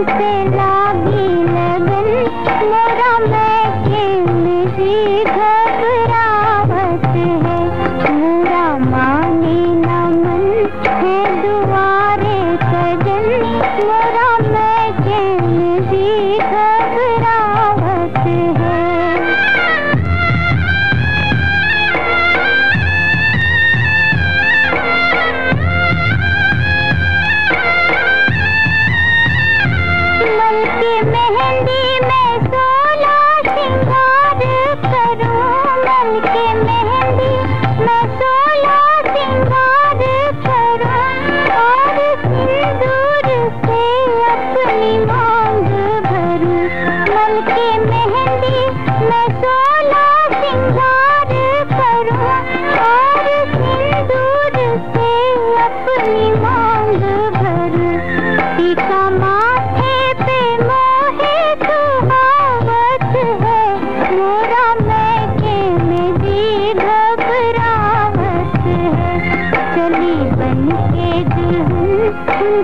पे लागी लगन, मेरा मैं मेरी घबरावट है। मेरा माने दुआरे सजन, मेरा मैं मेरी வந்து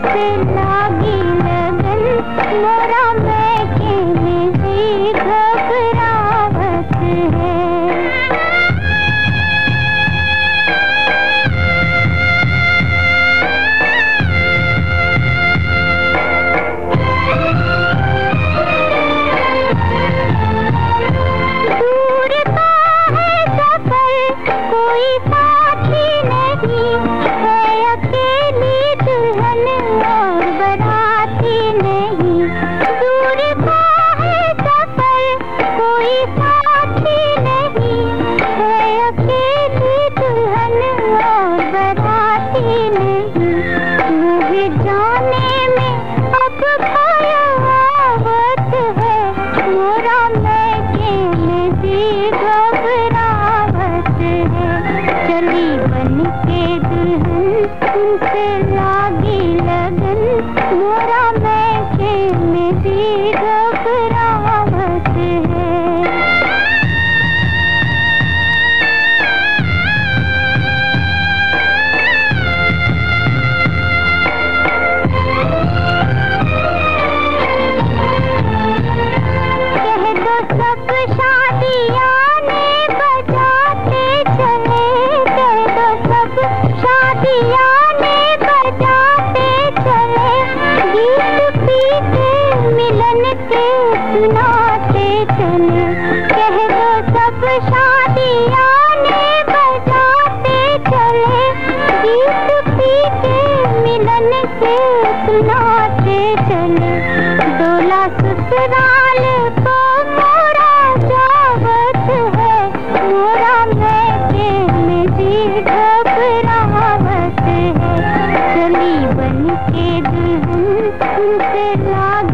से से सुनाते चले। डोला ससुराल को मोरा जावत है। मोरा मैं प्रेम घबरावत है। चली बन के दुल्हन से लाग